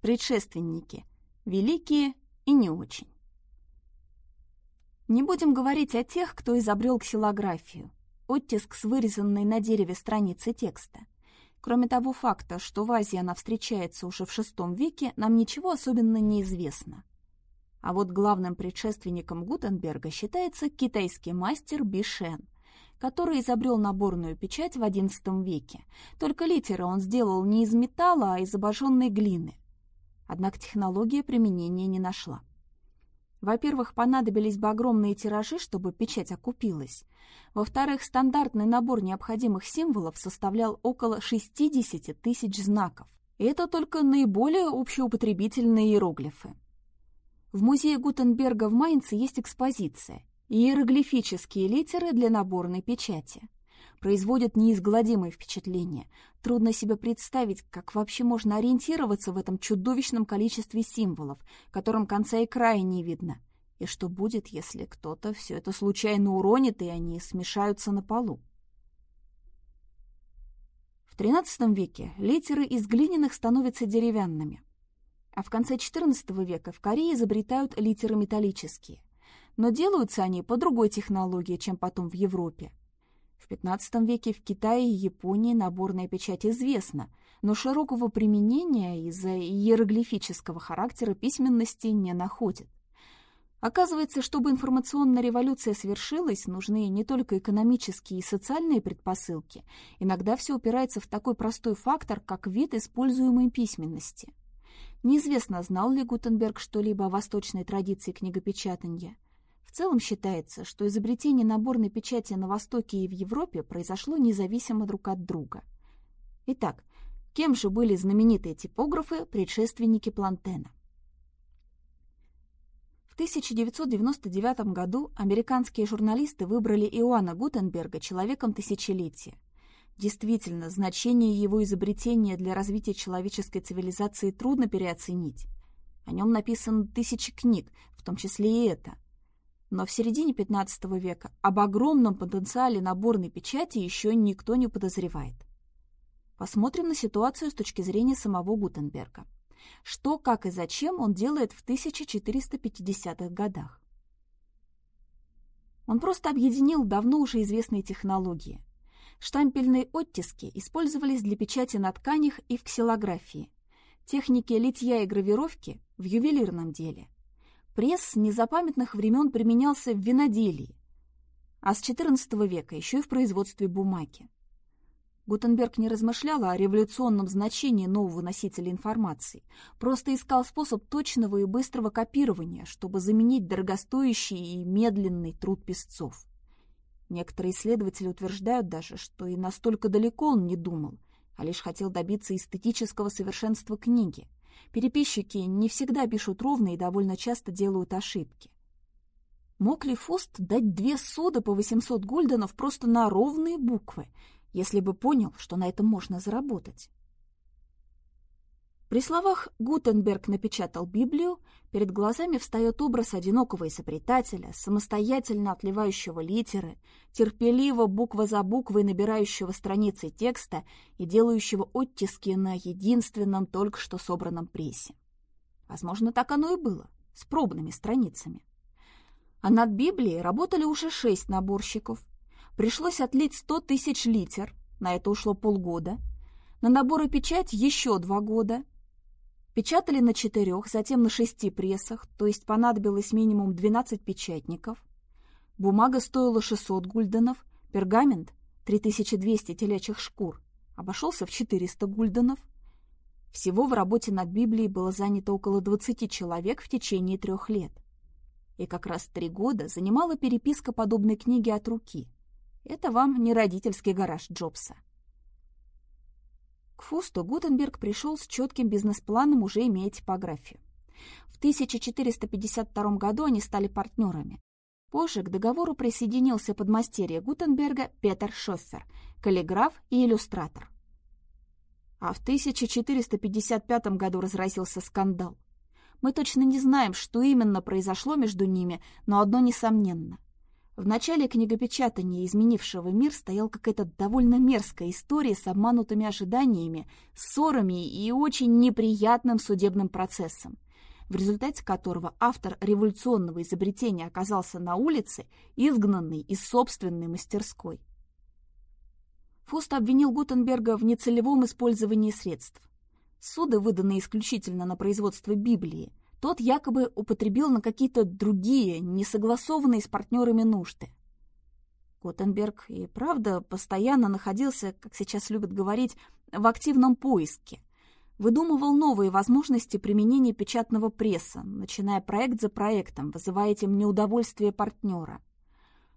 Предшественники. Великие и не очень. Не будем говорить о тех, кто изобрел ксилографию, оттиск с вырезанной на дереве страницы текста. Кроме того факта, что в Азии она встречается уже в VI веке, нам ничего особенно не известно. А вот главным предшественником Гутенберга считается китайский мастер Бишен, который изобрел наборную печать в XI веке. Только литеры он сделал не из металла, а из обожженной глины. Однако технология применения не нашла. Во-первых, понадобились бы огромные тиражи, чтобы печать окупилась. Во-вторых, стандартный набор необходимых символов составлял около 60 тысяч знаков. Это только наиболее общеупотребительные иероглифы. В музее Гутенберга в Майнце есть экспозиция «Иероглифические литеры для наборной печати» производят неизгладимое впечатление. Трудно себе представить, как вообще можно ориентироваться в этом чудовищном количестве символов, которым конца и края не видно. И что будет, если кто-то все это случайно уронит, и они смешаются на полу? В XIII веке литеры из глиняных становятся деревянными, а в конце XIV века в Корее изобретают литеры металлические. Но делаются они по другой технологии, чем потом в Европе. В XV веке в Китае и Японии наборная печать известна, но широкого применения из-за иероглифического характера письменности не находит. Оказывается, чтобы информационная революция свершилась, нужны не только экономические и социальные предпосылки, иногда все упирается в такой простой фактор, как вид используемой письменности. Неизвестно, знал ли Гутенберг что-либо о восточной традиции книгопечатания – в целом считается, что изобретение наборной печати на Востоке и в Европе произошло независимо друг от друга. Итак, кем же были знаменитые типографы, предшественники Плантена? В 1999 году американские журналисты выбрали Иоанна Гутенберга человеком тысячелетия. Действительно, значение его изобретения для развития человеческой цивилизации трудно переоценить. О нем написано тысячи книг, в том числе и это – но в середине XV века об огромном потенциале наборной печати еще никто не подозревает. Посмотрим на ситуацию с точки зрения самого Гутенберга. Что, как и зачем он делает в 1450-х годах? Он просто объединил давно уже известные технологии. Штампельные оттиски использовались для печати на тканях и в ксилографии, техники литья и гравировки в ювелирном деле – Пресс незапамятных времен применялся в виноделии, а с XIV века еще и в производстве бумаги. Гутенберг не размышлял о революционном значении нового носителя информации, просто искал способ точного и быстрого копирования, чтобы заменить дорогостоящий и медленный труд писцов. Некоторые исследователи утверждают даже, что и настолько далеко он не думал, а лишь хотел добиться эстетического совершенства книги – Переписчики не всегда пишут ровно и довольно часто делают ошибки. Мог ли Фуст дать две соды по 800 гульденов просто на ровные буквы, если бы понял, что на этом можно заработать? При словах «Гутенберг напечатал Библию» перед глазами встает образ одинокого изобретателя, самостоятельно отливающего литеры, терпеливо буква за буквой набирающего страницы текста и делающего оттиски на единственном только что собранном прессе. Возможно, так оно и было, с пробными страницами. А над Библией работали уже шесть наборщиков. Пришлось отлить сто тысяч литер, на это ушло полгода. На набор и печать еще два года, Печатали на четырех, затем на шести прессах, то есть понадобилось минимум 12 печатников. Бумага стоила 600 гульденов, пергамент — 3200 телячьих шкур, обошелся в 400 гульденов. Всего в работе над Библией было занято около 20 человек в течение трех лет. И как раз три года занимала переписка подобной книги от руки. Это вам не родительский гараж Джобса. К Фусту Гутенберг пришел с четким бизнес-планом, уже имея типографию. В 1452 году они стали партнерами. Позже к договору присоединился подмастерье Гутенберга Петер Шоффер, каллиграф и иллюстратор. А в 1455 году разразился скандал. Мы точно не знаем, что именно произошло между ними, но одно несомненно. В начале книгопечатания, изменившего мир, стоял какая-то довольно мерзкая история с обманутыми ожиданиями, ссорами и очень неприятным судебным процессом, в результате которого автор революционного изобретения оказался на улице, изгнанный из собственной мастерской. Фуст обвинил Гутенберга в нецелевом использовании средств. Суды, выданные исключительно на производство Библии, тот якобы употребил на какие-то другие, несогласованные с партнерами нужды. Гутенберг и правда постоянно находился, как сейчас любят говорить, в активном поиске. Выдумывал новые возможности применения печатного пресса, начиная проект за проектом, вызывая этим неудовольствие партнера.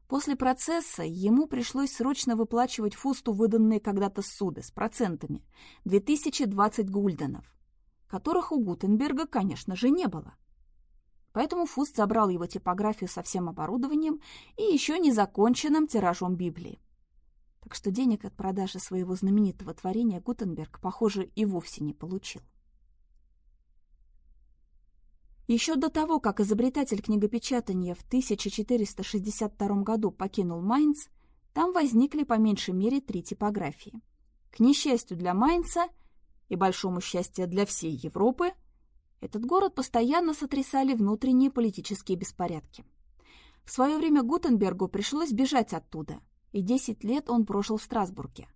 После процесса ему пришлось срочно выплачивать Фусту выданные когда-то суды с процентами – 2020 гульденов которых у Гутенберга, конечно же, не было. Поэтому Фуст забрал его типографию со всем оборудованием и еще незаконченным тиражом Библии. Так что денег от продажи своего знаменитого творения Гутенберг, похоже, и вовсе не получил. Еще до того, как изобретатель книгопечатания в 1462 году покинул Майнц, там возникли по меньшей мере три типографии. К несчастью для Майнца – и большому счастью для всей Европы, этот город постоянно сотрясали внутренние политические беспорядки. В свое время Гутенбергу пришлось бежать оттуда, и 10 лет он прожил в Страсбурге.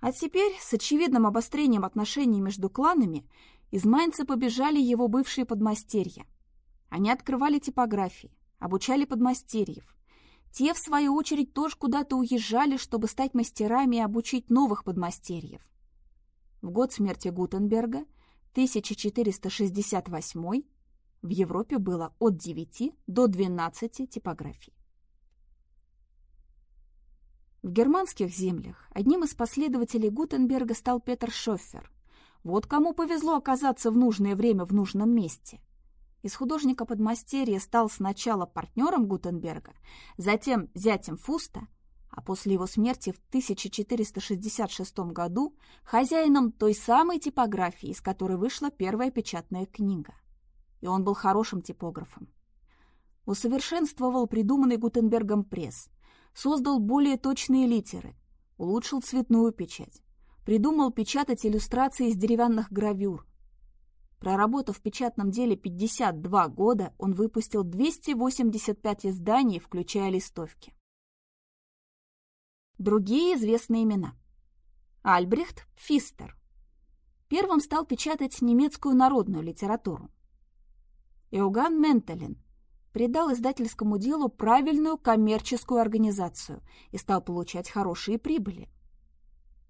А теперь, с очевидным обострением отношений между кланами, из Майнца побежали его бывшие подмастерья. Они открывали типографии, обучали подмастерьев. Те, в свою очередь, тоже куда-то уезжали, чтобы стать мастерами и обучить новых подмастерьев. В год смерти Гутенберга, 1468, в Европе было от 9 до 12 типографий. В германских землях одним из последователей Гутенберга стал Петер Шоффер. Вот кому повезло оказаться в нужное время в нужном месте. Из художника подмастерья стал сначала партнером Гутенберга, затем зятем Фуста – а после его смерти в 1466 году хозяином той самой типографии, из которой вышла первая печатная книга. И он был хорошим типографом. Усовершенствовал придуманный Гутенбергом пресс, создал более точные литеры, улучшил цветную печать, придумал печатать иллюстрации из деревянных гравюр. Проработав в печатном деле 52 года, он выпустил 285 изданий, включая листовки. Другие известные имена. Альбрехт Фистер. Первым стал печатать немецкую народную литературу. Иоганн Ментелин придал издательскому делу правильную коммерческую организацию и стал получать хорошие прибыли.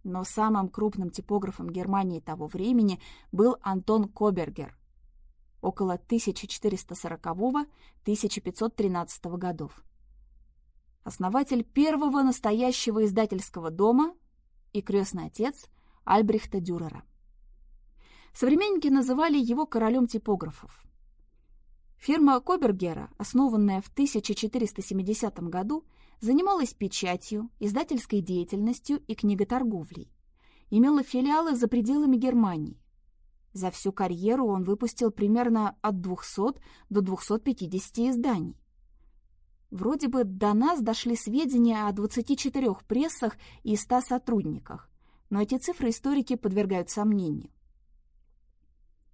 Но самым крупным типографом Германии того времени был Антон Кобергер около 1440-1513 годов основатель первого настоящего издательского дома и крестный отец Альбрехта Дюрера. Современники называли его королем типографов. Фирма Кобергера, основанная в 1470 году, занималась печатью, издательской деятельностью и книготорговлей. Имела филиалы за пределами Германии. За всю карьеру он выпустил примерно от 200 до 250 изданий. Вроде бы до нас дошли сведения о 24 прессах и 100 сотрудниках, но эти цифры историки подвергают сомнению.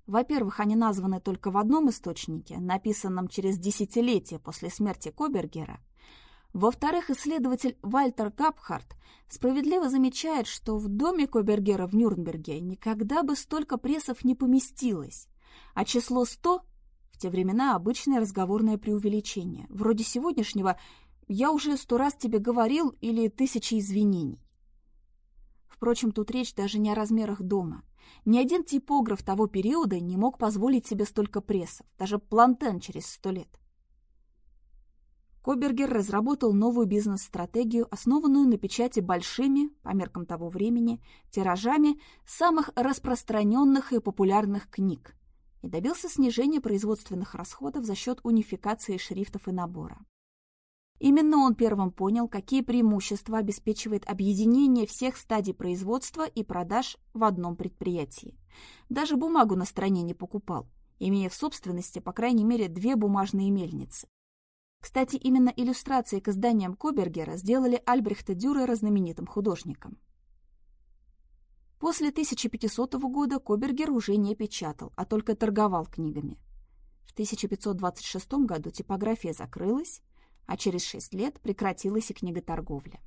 Во-первых, они названы только в одном источнике, написанном через десятилетия после смерти Кобергера. Во-вторых, исследователь Вальтер Капхарт справедливо замечает, что в доме Кобергера в Нюрнберге никогда бы столько прессов не поместилось, а число 100 те времена обычное разговорное преувеличение, вроде сегодняшнего «я уже сто раз тебе говорил» или «тысячи извинений». Впрочем, тут речь даже не о размерах дома. Ни один типограф того периода не мог позволить себе столько прессов, даже Плантен через сто лет. Кобергер разработал новую бизнес-стратегию, основанную на печати большими, по меркам того времени, тиражами самых распространенных и популярных книг, и добился снижения производственных расходов за счет унификации шрифтов и набора. Именно он первым понял, какие преимущества обеспечивает объединение всех стадий производства и продаж в одном предприятии. Даже бумагу на стране не покупал, имея в собственности по крайней мере две бумажные мельницы. Кстати, именно иллюстрации к изданиям Кобергера сделали Альбрехта Дюрера знаменитым художником. После 1500 года Кобергер уже не печатал, а только торговал книгами. В 1526 году типография закрылась, а через шесть лет прекратилась и книготорговля.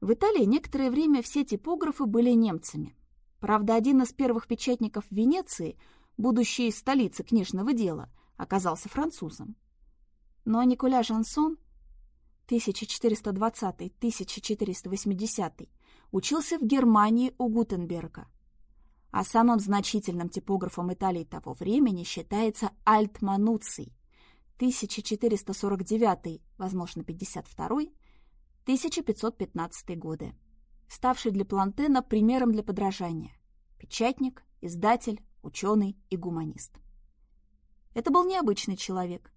В Италии некоторое время все типографы были немцами. Правда, один из первых печатников Венеции, будущей столицы книжного дела, оказался французом. Но Николя Жансон 1420-1480 учился в Германии у Гутенберга. А самым значительным типографом Италии того времени считается Альт Мануций 1449, возможно, 52 1515 годы, ставший для Плантена примером для подражания. Печатник, издатель, ученый и гуманист. Это был необычный человек.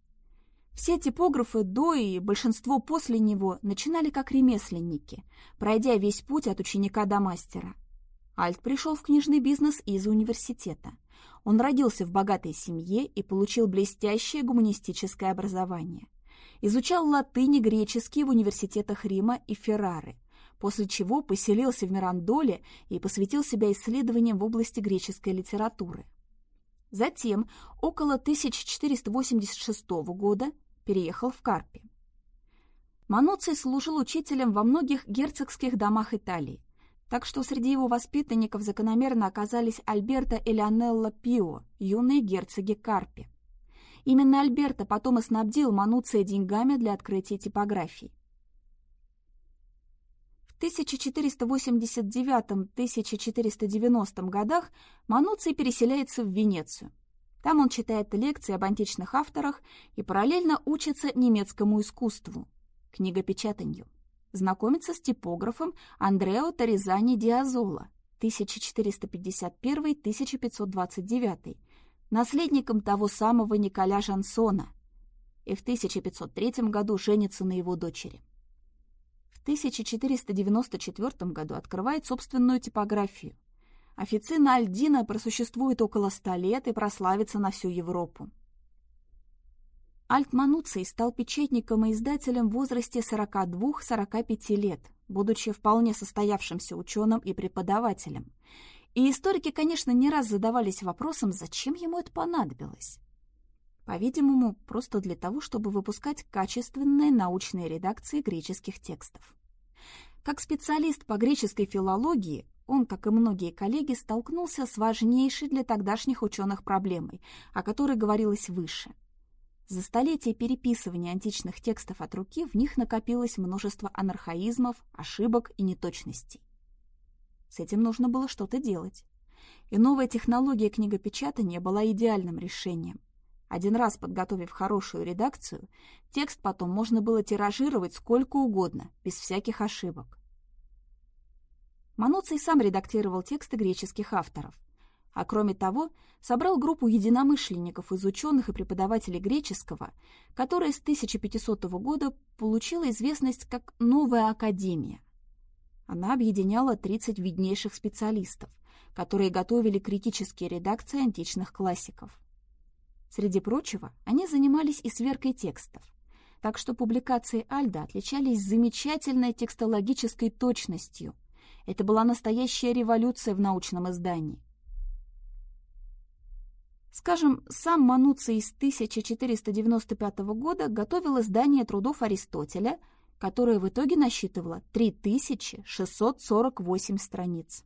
Все типографы до и большинство после него начинали как ремесленники, пройдя весь путь от ученика до мастера. Альт пришел в книжный бизнес из университета. Он родился в богатой семье и получил блестящее гуманистическое образование – Изучал латынь и греческий в университетах Рима и Феррары, после чего поселился в Мирандоле и посвятил себя исследованиям в области греческой литературы. Затем, около 1486 года, переехал в Карпи. Мануций служил учителем во многих герцогских домах Италии, так что среди его воспитанников закономерно оказались Альберто и Леонелло Пио, юные герцоги Карпи. Именно Альберто потом и снабдил Мануция деньгами для открытия типографий. В 1489-1490 годах Мануций переселяется в Венецию. Там он читает лекции об античных авторах и параллельно учится немецкому искусству, книгопечатанию. Знакомится с типографом Андрео Торизани Диазола 1451-1529, наследником того самого Николя Жансона, и в 1503 году женится на его дочери. В 1494 году открывает собственную типографию. Официна Альдина просуществует около ста лет и прославится на всю Европу. Альт Мануций стал печатником и издателем в возрасте 42-45 лет, будучи вполне состоявшимся ученым и преподавателем, и историки, конечно, не раз задавались вопросом, зачем ему это понадобилось. По-видимому, просто для того, чтобы выпускать качественные научные редакции греческих текстов. Как специалист по греческой филологии, он, как и многие коллеги, столкнулся с важнейшей для тогдашних ученых проблемой, о которой говорилось выше. За столетия переписывания античных текстов от руки в них накопилось множество анархаизмов, ошибок и неточностей. С этим нужно было что-то делать. И новая технология книгопечатания была идеальным решением. Один раз подготовив хорошую редакцию, текст потом можно было тиражировать сколько угодно, без всяких ошибок. Мануций сам редактировал тексты греческих авторов, а кроме того собрал группу единомышленников из ученых и преподавателей греческого, которая с 1500 года получила известность как «Новая Академия», она объединяла 30 виднейших специалистов, которые готовили критические редакции античных классиков. Среди прочего, они занимались и сверкой текстов, так что публикации Альда отличались замечательной текстологической точностью. Это была настоящая революция в научном издании. Скажем, сам Мануций из 1495 года готовил издание трудов Аристотеля – которая в итоге насчитывала 3648 страниц.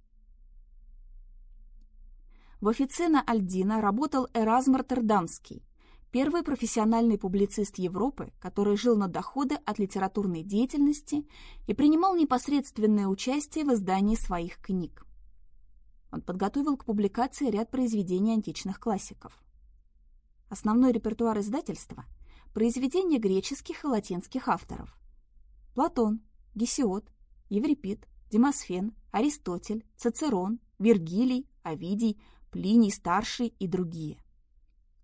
В официна Альдина работал Эразм Роттердамский, первый профессиональный публицист Европы, который жил на доходы от литературной деятельности и принимал непосредственное участие в издании своих книг. Он подготовил к публикации ряд произведений античных классиков. Основной репертуар издательства – произведения греческих и латинских авторов – Платон, Гесиод, Еврипид, Демосфен, Аристотель, Цицерон, Вергилий, Овидий, Плиний Старший и другие.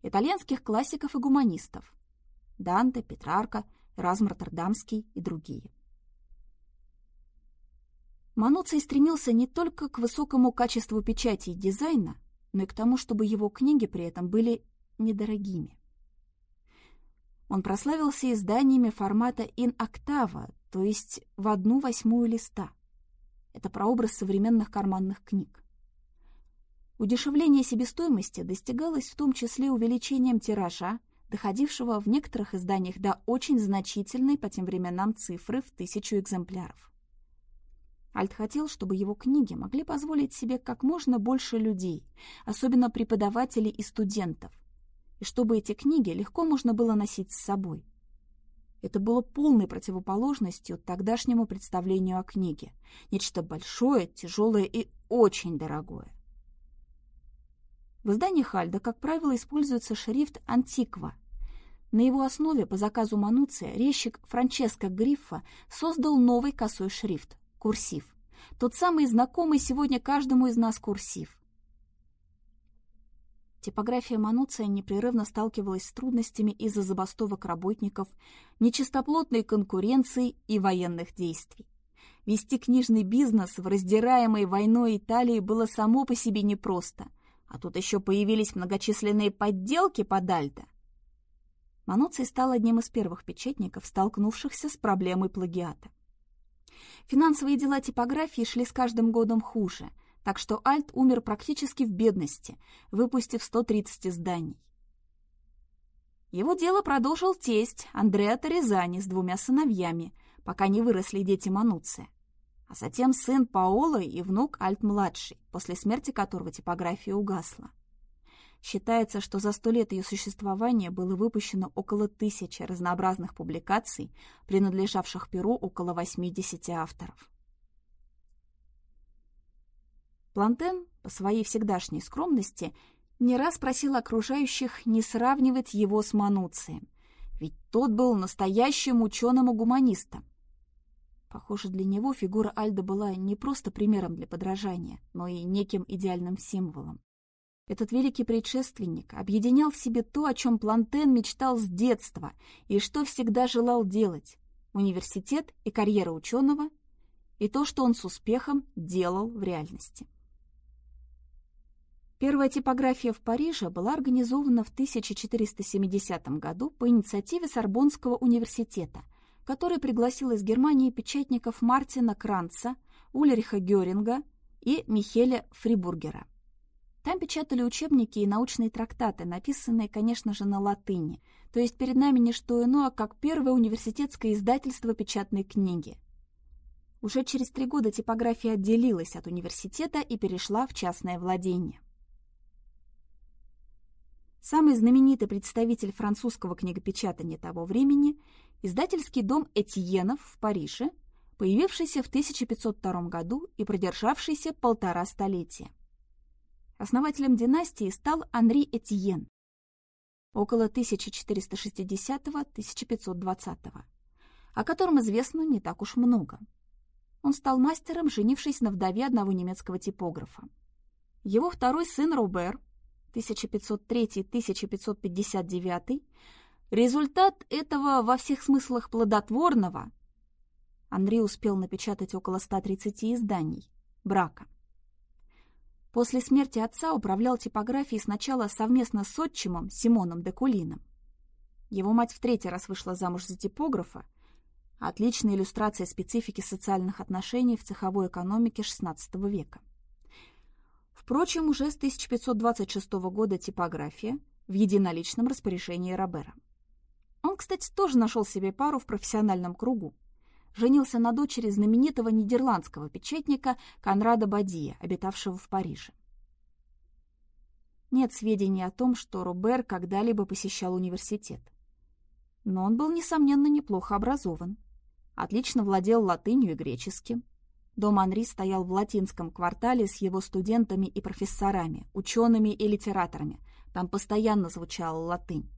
Итальянских классиков и гуманистов – Данте, Петрарка, Эразм Роттердамский и другие. Мануций стремился не только к высокому качеству печати и дизайна, но и к тому, чтобы его книги при этом были недорогими. Он прославился изданиями формата in октава, то есть в одну восьмую листа. Это прообраз современных карманных книг. Удешевление себестоимости достигалось в том числе увеличением тиража, доходившего в некоторых изданиях до очень значительной по тем временам цифры в тысячу экземпляров. Альт хотел, чтобы его книги могли позволить себе как можно больше людей, особенно преподавателей и студентов, и чтобы эти книги легко можно было носить с собой. Это было полной противоположностью тогдашнему представлению о книге. Нечто большое, тяжелое и очень дорогое. В издании Хальда, как правило, используется шрифт «Антиква». На его основе, по заказу Мануция, резчик Франческо Гриффа создал новый косой шрифт – курсив. Тот самый знакомый сегодня каждому из нас курсив. Типография Мануция непрерывно сталкивалась с трудностями из-за забастовок работников, нечистоплотной конкуренции и военных действий. Вести книжный бизнес в раздираемой войной Италии было само по себе непросто, а тут еще появились многочисленные подделки под Альто. Мануций стал одним из первых печатников, столкнувшихся с проблемой плагиата. Финансовые дела типографии шли с каждым годом хуже – так что Альт умер практически в бедности, выпустив 130 изданий. Его дело продолжил тесть Андреа Торезани с двумя сыновьями, пока не выросли дети Мануция, а затем сын Паоло и внук Альт-младший, после смерти которого типография угасла. Считается, что за сто лет ее существования было выпущено около тысячи разнообразных публикаций, принадлежавших Перу около 80 авторов. Плантен, по своей всегдашней скромности, не раз просил окружающих не сравнивать его с Мануцием, ведь тот был настоящим ученым и гуманистом. Похоже, для него фигура Альда была не просто примером для подражания, но и неким идеальным символом. Этот великий предшественник объединял в себе то, о чем Плантен мечтал с детства и что всегда желал делать – университет и карьера ученого, и то, что он с успехом делал в реальности. Первая типография в Париже была организована в 1470 году по инициативе Сорбонского университета, который пригласил из Германии печатников Мартина Кранца, Ульриха Геринга и Михеля Фрибургера. Там печатали учебники и научные трактаты, написанные, конечно же, на латыни, то есть перед нами не что иное, как первое университетское издательство печатной книги. Уже через три года типография отделилась от университета и перешла в частное владение. Самый знаменитый представитель французского книгопечатания того времени – издательский дом Этьенов в Париже, появившийся в 1502 году и продержавшийся полтора столетия. Основателем династии стал Анри Этьен около 1460-1520, о котором известно не так уж много. Он стал мастером, женившись на вдове одного немецкого типографа. Его второй сын Робер – 1503-1559, результат этого во всех смыслах плодотворного, Анри успел напечатать около 130 изданий, брака. После смерти отца управлял типографией сначала совместно с отчимом Симоном де Кулином. Его мать в третий раз вышла замуж за типографа, отличная иллюстрация специфики социальных отношений в цеховой экономике XVI века. Впрочем, уже с 1526 года типография в единоличном распоряжении Робера. Он, кстати, тоже нашел себе пару в профессиональном кругу. Женился на дочери знаменитого нидерландского печатника Конрада Бадия, обитавшего в Париже. Нет сведений о том, что Робер когда-либо посещал университет. Но он был, несомненно, неплохо образован. Отлично владел латынью и греческим. Дом Анри стоял в латинском квартале с его студентами и профессорами, учеными и литераторами. Там постоянно звучала латынь.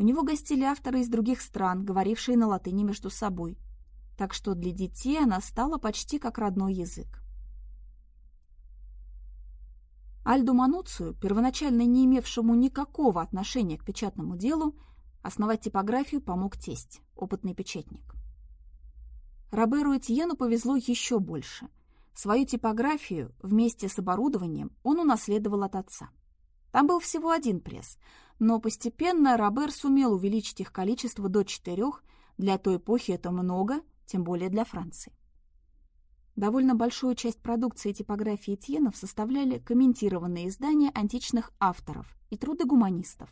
У него гостили авторы из других стран, говорившие на латыни между собой. Так что для детей она стала почти как родной язык. Альду Мануцию, первоначально не имевшему никакого отношения к печатному делу, основать типографию помог тесть, опытный печатник. Роберу Этьену повезло еще больше. Свою типографию вместе с оборудованием он унаследовал от отца. Там был всего один пресс, но постепенно Робер сумел увеличить их количество до четырех, для той эпохи это много, тем более для Франции. Довольно большую часть продукции типографии Тьенов составляли комментированные издания античных авторов и труды гуманистов.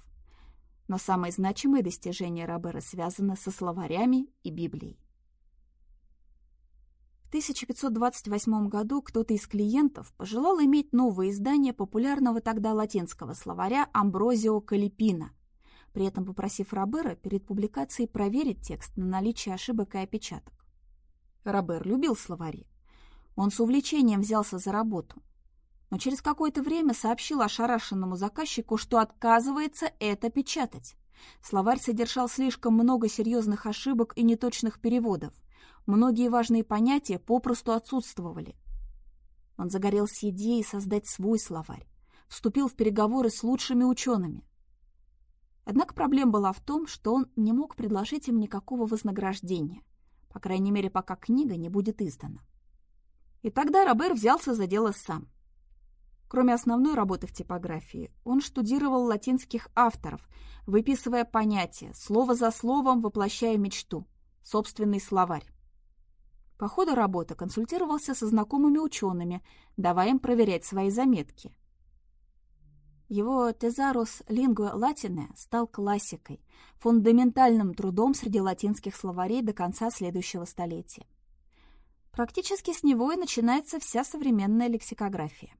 Но самые значимые достижения Робера связаны со словарями и Библией. В 1528 году кто-то из клиентов пожелал иметь новое издание популярного тогда латинского словаря Амброзио Калипина, при этом попросив Робера перед публикацией проверить текст на наличие ошибок и опечаток. Робер любил словари. Он с увлечением взялся за работу. Но через какое-то время сообщил ошарашенному заказчику, что отказывается это печатать. Словарь содержал слишком много серьезных ошибок и неточных переводов – Многие важные понятия попросту отсутствовали. Он загорелся идеей создать свой словарь, вступил в переговоры с лучшими учеными. Однако проблема была в том, что он не мог предложить им никакого вознаграждения, по крайней мере, пока книга не будет издана. И тогда Робер взялся за дело сам. Кроме основной работы в типографии, он штудировал латинских авторов, выписывая понятия, слово за словом воплощая мечту, собственный словарь. По ходу работы консультировался со знакомыми учеными, давая им проверять свои заметки. Его «Тезарус лингва латине» стал классикой, фундаментальным трудом среди латинских словарей до конца следующего столетия. Практически с него и начинается вся современная лексикография.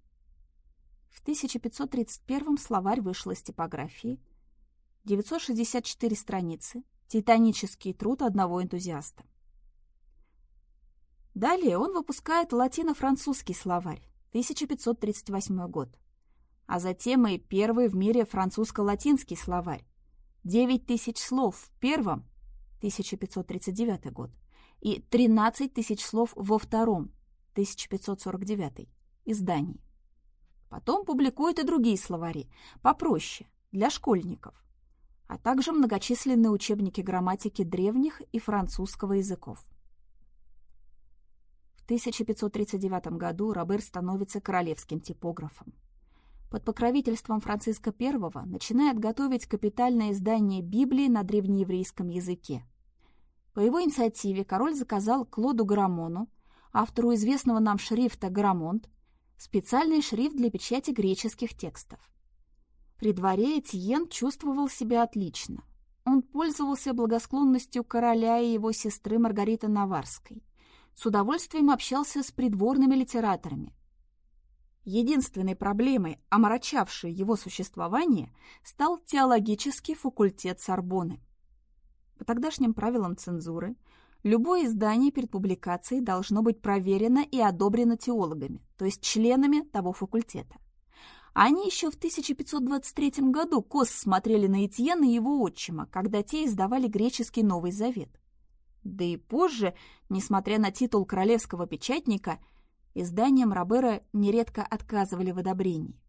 В 1531 словарь вышел из типографии, 964 страницы, титанический труд одного энтузиаста. Далее он выпускает латино-французский словарь, 1538 год. А затем и первый в мире французско-латинский словарь, 9 тысяч слов в первом, 1539 год, и 13 тысяч слов во втором, 1549 издании. Потом публикует и другие словари, попроще, для школьников, а также многочисленные учебники грамматики древних и французского языков. 1539 году Робер становится королевским типографом. Под покровительством Франциска I начинает готовить капитальное издание Библии на древнееврейском языке. По его инициативе король заказал Клоду Грамону, автору известного нам шрифта «Грамонт», специальный шрифт для печати греческих текстов. При дворе Этьен чувствовал себя отлично. Он пользовался благосклонностью короля и его сестры Маргариты Наварской с удовольствием общался с придворными литераторами. Единственной проблемой, омрачавшей его существование, стал теологический факультет Сорбоны. По тогдашним правилам цензуры, любое издание перед публикацией должно быть проверено и одобрено теологами, то есть членами того факультета. Они еще в 1523 году кос смотрели на Этьена и его отчима, когда те издавали греческий Новый Завет. Да и позже, несмотря на титул королевского печатника, изданиям Робера нередко отказывали в одобрении.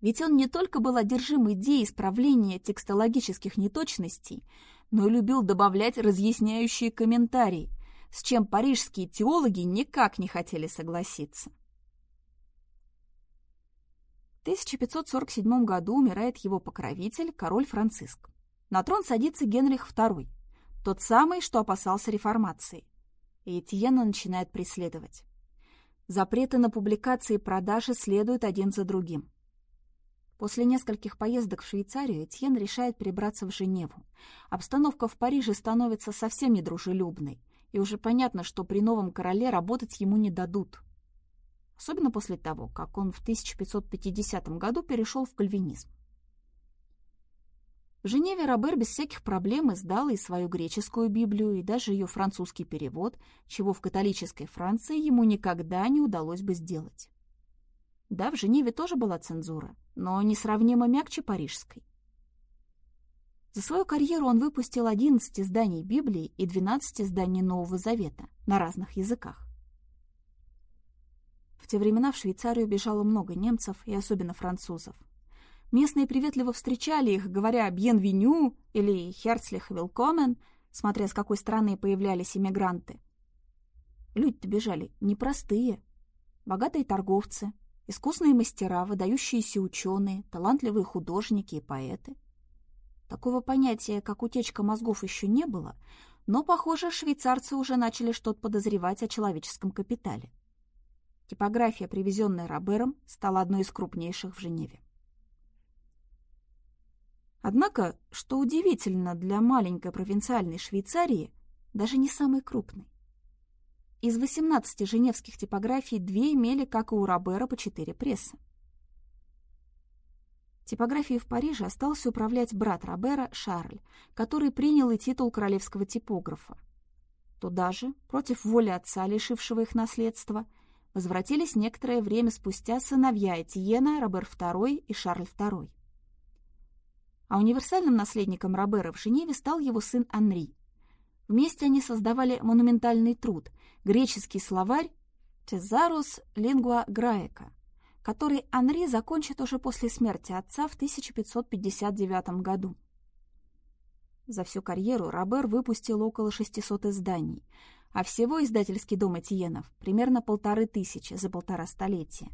Ведь он не только был одержим идеей исправления текстологических неточностей, но и любил добавлять разъясняющие комментарии, с чем парижские теологи никак не хотели согласиться. В 1547 году умирает его покровитель, король Франциск. На трон садится Генрих II, тот самый, что опасался реформации. И Этьена начинает преследовать. Запреты на публикации и продажи следуют один за другим. После нескольких поездок в Швейцарию Этьен решает перебраться в Женеву. Обстановка в Париже становится совсем недружелюбной, и уже понятно, что при новом короле работать ему не дадут. Особенно после того, как он в 1550 году перешел в кальвинизм. В Женеве Робер без всяких проблем издал и свою греческую Библию, и даже ее французский перевод, чего в католической Франции ему никогда не удалось бы сделать. Да, в Женеве тоже была цензура, но несравнимо мягче парижской. За свою карьеру он выпустил 11 изданий Библии и 12 изданий Нового Завета на разных языках. В те времена в Швейцарию бежало много немцев и особенно французов. Местные приветливо встречали их, говоря «бьенвеню» или «херцлих вилкомен», смотря с какой страны появлялись иммигранты. Люди-то бежали непростые, богатые торговцы, искусные мастера, выдающиеся ученые, талантливые художники и поэты. Такого понятия, как утечка мозгов, еще не было, но, похоже, швейцарцы уже начали что-то подозревать о человеческом капитале. Типография, привезенная Робером, стала одной из крупнейших в Женеве. Однако, что удивительно для маленькой провинциальной Швейцарии, даже не самой крупной. Из 18 женевских типографий две имели, как и у Робера, по четыре прессы. Типографией в Париже остался управлять брат Робера Шарль, который принял и титул королевского типографа. Туда же, против воли отца, лишившего их наследства, возвратились некоторое время спустя сыновья Этьена, Робер II и Шарль II. А универсальным наследником Робера в Женеве стал его сын Анри. Вместе они создавали монументальный труд, греческий словарь «Тезарус лингва граека», который Анри закончит уже после смерти отца в 1559 году. За всю карьеру Робер выпустил около 600 изданий, а всего издательский дом Этьенов примерно полторы тысячи за полтора столетия.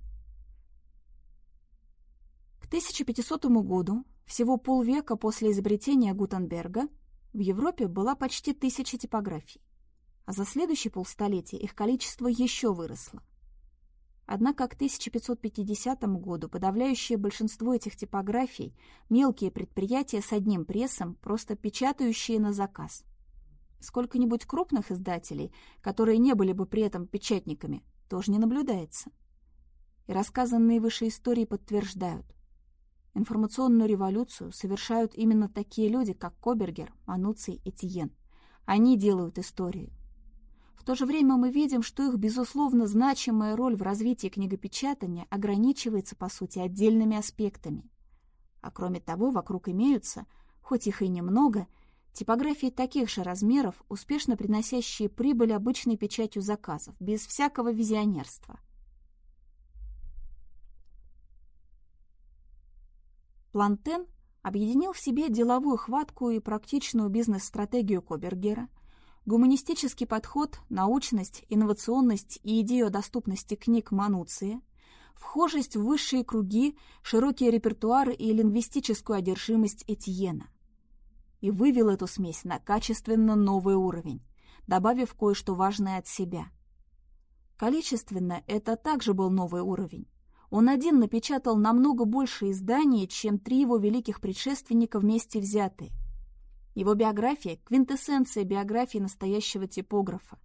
К 1500 году, всего полвека после изобретения Гутенберга, в Европе была почти тысяча типографий, а за следующие полстолетия их количество еще выросло. Однако к 1550 году подавляющее большинство этих типографий – мелкие предприятия с одним прессом, просто печатающие на заказ. Сколько-нибудь крупных издателей, которые не были бы при этом печатниками, тоже не наблюдается. И рассказанные выше истории подтверждают. Информационную революцию совершают именно такие люди, как Кобергер, Мануций и Тиен. Они делают историю. В то же время мы видим, что их, безусловно, значимая роль в развитии книгопечатания ограничивается, по сути, отдельными аспектами. А кроме того, вокруг имеются, хоть их и немного, типографии таких же размеров, успешно приносящие прибыль обычной печатью заказов, без всякого визионерства. Плантен объединил в себе деловую хватку и практичную бизнес-стратегию Кобергера – гуманистический подход, научность, инновационность и идею доступности книг Мануция, вхожесть в высшие круги, широкие репертуары и лингвистическую одержимость Этьена. И вывел эту смесь на качественно новый уровень, добавив кое-что важное от себя. Количественно это также был новый уровень. Он один напечатал намного больше изданий, чем три его великих предшественника вместе взятые. Его биография – квинтэссенция биографии настоящего типографа,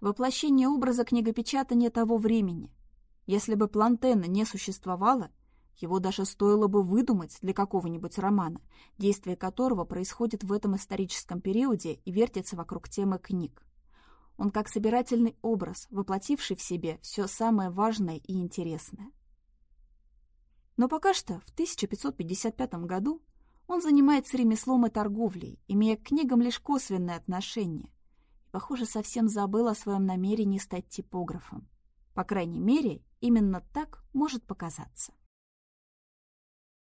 воплощение образа книгопечатания того времени. Если бы Плантена не существовало, его даже стоило бы выдумать для какого-нибудь романа, действие которого происходит в этом историческом периоде и вертится вокруг темы книг. Он как собирательный образ, воплотивший в себе все самое важное и интересное. Но пока что, в 1555 году, он занимается ремеслом и торговлей, имея к книгам лишь косвенное отношение. И, похоже, совсем забыл о своем намерении стать типографом. По крайней мере, именно так может показаться.